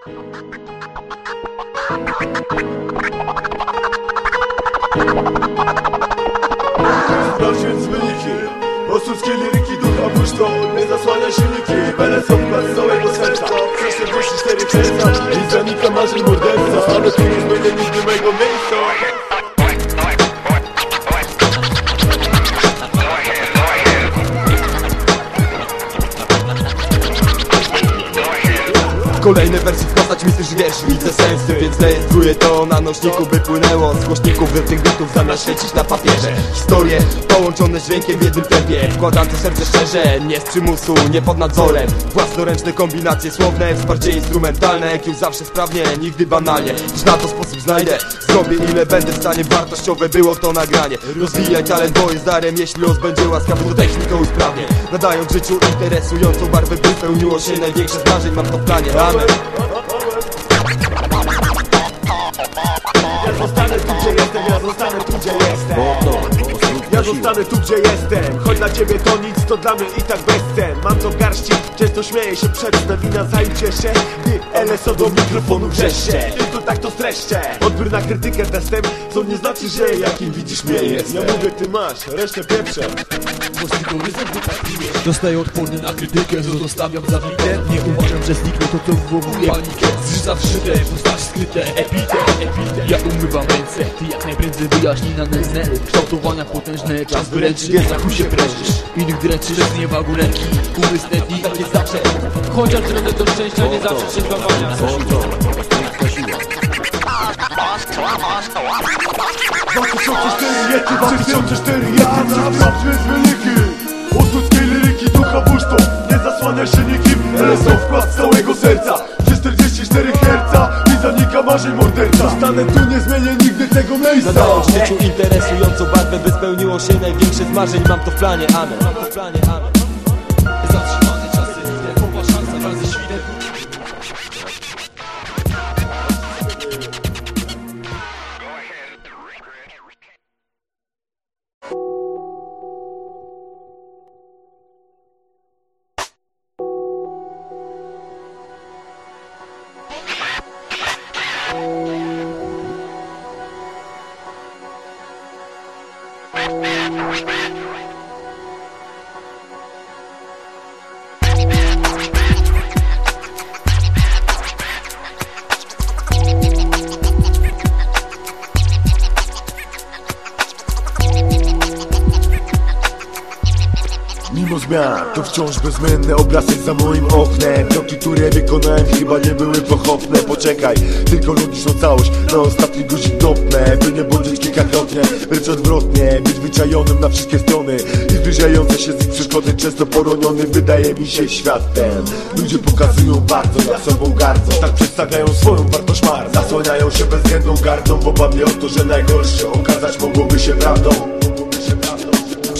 Sprawdź więc wyniki Osuckie liryki ducha puszczą Nie zasłania silniki Bele są wkład z całego serca 44 serca I zanika marzeń morderca Ale tu nie zmienię nigdy mojego Kolejne wersy wkładać mi też wierszy Widzę sensy, więc rejestruję to na nośniku By płynęło z głośników do tych bitów Zamiast świecić na papierze. Historie połączone dźwiękiem w jednym tempie Wkładam to serce szczerze, nie z przymusu, nie pod nadzorem. Własnoręczne kombinacje słowne, wsparcie instrumentalne Jak już zawsze sprawnie, nigdy banalnie. Już na to sposób znajdę Zrobię ile będę w stanie, wartościowe było to nagranie. Rozwijaj talent, bo jest darem Jeśli los będzie łaskawy, to techniką usprawnie Nadając życiu interesującą barwę By spełniło się największe z marzeń Mam to w planie, amen Ja zostanę tu gdzie jestem, ja zostanę tu gdzie jestem. Ja zostanę tu gdzie jestem Choć dla ciebie to nic, to dla mnie i tak bezcen. Mam to w garści, często śmieję się przed Wina zajdzie się, gdy LSO do mikrofonu grzeszcze I tak to streszczę. Odbiór na krytykę testem Co nie znaczy, że jakim widzisz mnie jest Ja mówię ty masz, resztę pieprzę Dostaję odporny na krytykę, co zostawiam zawite Nie uważam, że zniknę to co wywołuje panikę. Zrzucam wszyte, postaci skryte, epite, epite. Ja umywam ręce, ty jak najprędzej wyjaśnij na nędzne. Kształtowania potężne, czas wyręczyć, nie zachuj się prężysz. Innych dręczysz, z nieba góręki Umysł netni, tak jest zawsze. Chociaż drogę do szczęścia nie zawsze trzeźwowania 2004 jety, 2004 jety Sprawdź więc wyniki Osuckie liryki ducha bursztą Nie zasłania się nikim LSO wkład z całego serca Przez 44 herca zanika marzeń morderca Stanę tu, nie zmienię nigdy tego miejsca Nadając życiu interesującą barwę By spełniło się największe z marzeń. Mam to w planie, amen Oh, Mimo zmian, to wciąż bezmienne obrazy za moim oknem. Kroki, które wykonałem chyba nie były pochopne. Poczekaj, tylko logiczną całość. Na ostatni guzik dopnę By nie błądzić kilkakrotnie, lecz odwrotnie Być wyczajonym na wszystkie strony. I zbliżające się z ich przeszkody Często poroniony wydaje mi się świat ten Ludzie pokazują bardzo, nad sobą gardzą Tak przedstawiają swoją wartość mar. Zasłaniają się bezwzględną gardą W obawie o to, że najgorsze okazać mogłoby się prawdą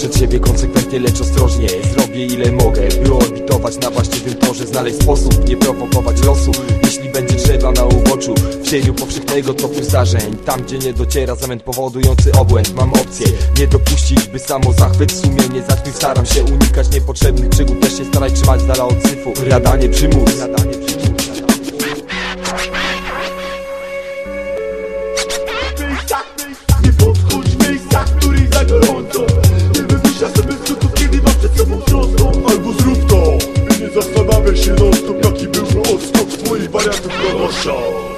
Przed siebie konsekwentnie, lecz ostrożnie. Zrobię ile mogę, by orbitować na właściwym torze Znaleźć sposób, nie prowokować losu. Jeśli będzie trzeba na uboczu W cieniu powszechnego toku zdarzeń. Tam gdzie nie dociera zamęt powodujący obłęd Mam opcję, nie dopuścić by samo zachwyt Sumienie zaćmił, staram się unikać niepotrzebnych przygód Też się staraj trzymać z dala od syfu. Radanie przymus. Radanie zrób to